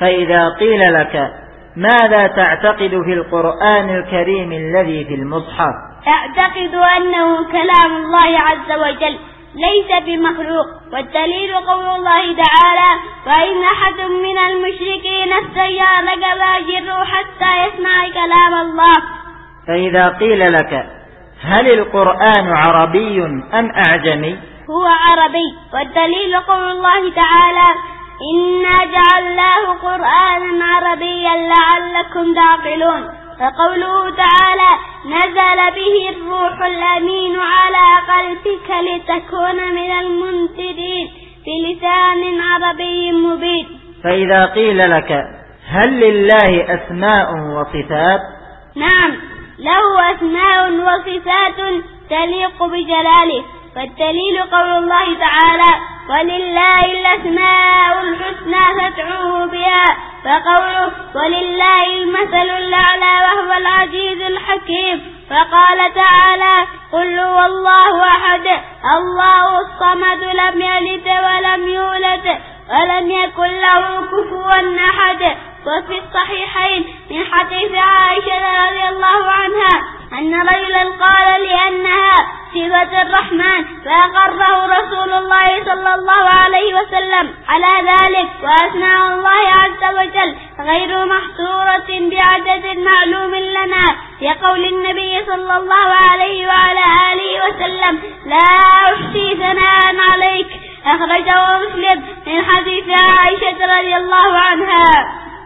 فإذا قيل لك ماذا تعتقد في القرآن الكريم الذي في المصحف؟ أعتقد أنه كلام الله عز وجل ليس بمخلوق والدليل قول الله تعالى وإن أحد من المشركين استجارك فأجره حتى يسمع كلام الله فإذا قيل لك هل القرآن عربي أم أعجمي؟ هو عربي والدليل قول الله تعالى إنا جعلناه لعلكم تعقلون فقوله تعالى نزل به الروح الأمين على قلبك لتكون من المنتدين بلسان عربي مبين. فإذا قيل لك هل لله أسماء وصفات؟ نعم له أسماء وصفات تليق بجلاله. والدليل قول الله تعالى ولله الأسماء الحسنى فادعوه بها فقوله ولله المثل الأعلى وهو العزيز الحكيم. فقال تعالى قل هو الله أحد. الله الصمد لم يلد ولم يولد ولم يكن له كفوا أحد. وفي الصحيحين من حديث عائشة رضي الله عنها أن رجلا قال لأنها صفة الرحمن فأقره رسول الله صلى الله عليه وسلم على ذلك. وأثناء الله عز وجل غير محصورة بعدد معلوم لنا. يقول النبي صلى الله عليه وعلى آله وسلم لا أحصي ثناء عليك. أخرجه مسلم من حديث عائشة رضي الله عنها.